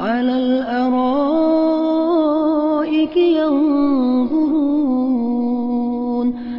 على الأرائك ينظرون